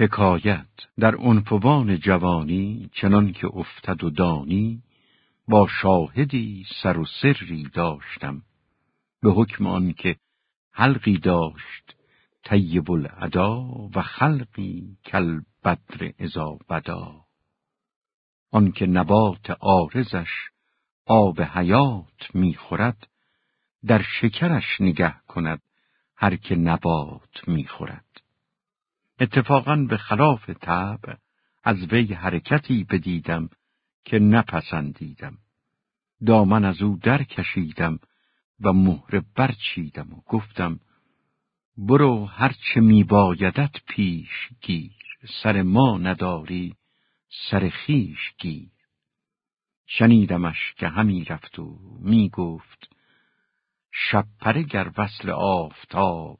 حکایت در عنفوان جوانی چنان که افتد و دانی با شاهدی سر و سری داشتم. به حکم آن که حلقی داشت طیب الادا و خلقی کل بدر ازا بدا آنکه نبات آرزش آب حیات می‌خورد در شکرش نگه کند هر که نبات می‌خورد. اتفاقا به خلاف طبع از وی حرکتی بدیدم که نپسندیدم. دامن از او در کشیدم و مهر برچیدم و گفتم برو هرچه میبایدت پیش گیر سر ما نداری سر خیش گیر. شنیدمش که همی رفت و می گفت شبپره گر وصل آفتاب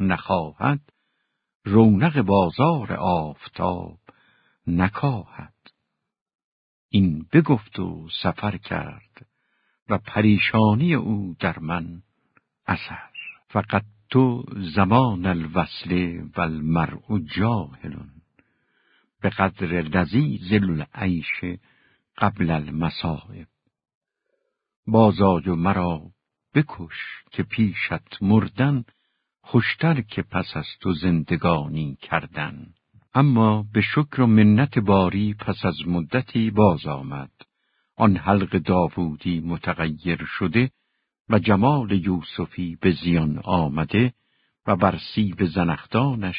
نخواهد رونق بازار آفتاب نکاهد. این بگفت و سفر کرد و پریشانی او در من اثر. فقط تو زمان الوصل و المرء جاهلون. به قدر لذیذ العیش قبل المصائب. بازای و مرا بکش که پیشت مردن خوشتر که پس از تو زندگانی کردن. اما به شکر و منت باری پس از مدتی باز آمد. آن حلق داوودی متغیر شده و جمال یوسفی به زیان آمده و بر سیب زنختانش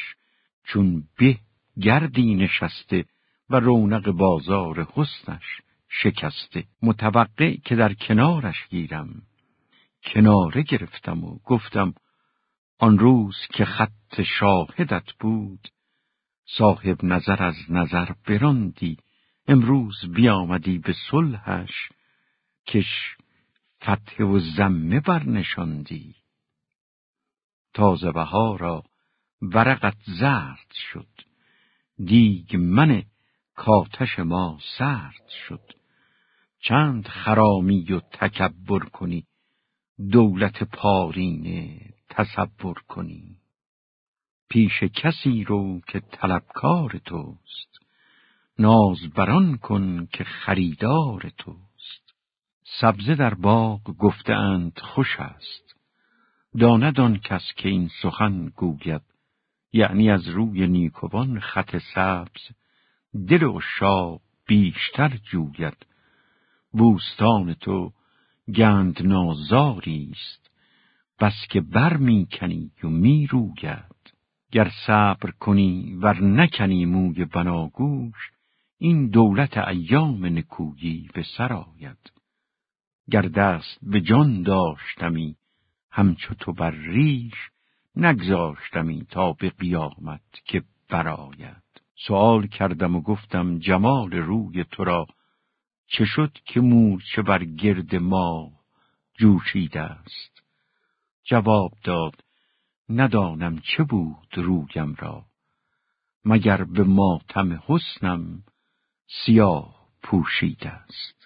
چون به گردی نشسته و رونق بازار حسنش شکسته. متوقع که در کنارش گیرم. کناره گرفتم و گفتم آن روز که خط شاهدت بود صاحب نظر از نظر براندی امروز بیامدی به صلحش کش فتح و زمه برنشاندی. تازه بهارا ورقت زرد شد دیگ من کاتش ما سرد شد. چند خرامی و تکبر کنی دولت پارینه تصور کنی. پیش کسی رو که طلبکار توست. ناز بران کن که خریدار توست. سبزه در باغ گفتهاند خوش است. داند آن کس که این سخن گوید. یعنی از روی نیکوان خط سبز دل و شاق بیشتر جوید. بوستان تو گند نازاری است. بس که بر می‌کنی و می گر صبر کنی ور نکنی موی بناگوش این دولت ایام نکویی به سر آید. گر دست به جان داشتمی همچو تو بر ریش نگذاشتمی تا به قیامت که براید سوال کردم و گفتم جمال روی تو را چه شد که مورچه بر گرد ما جوشیده است؟ جواب داد ندانم چه بود رویم را. مگر به ماتم حسنم سیاه پوشیده است.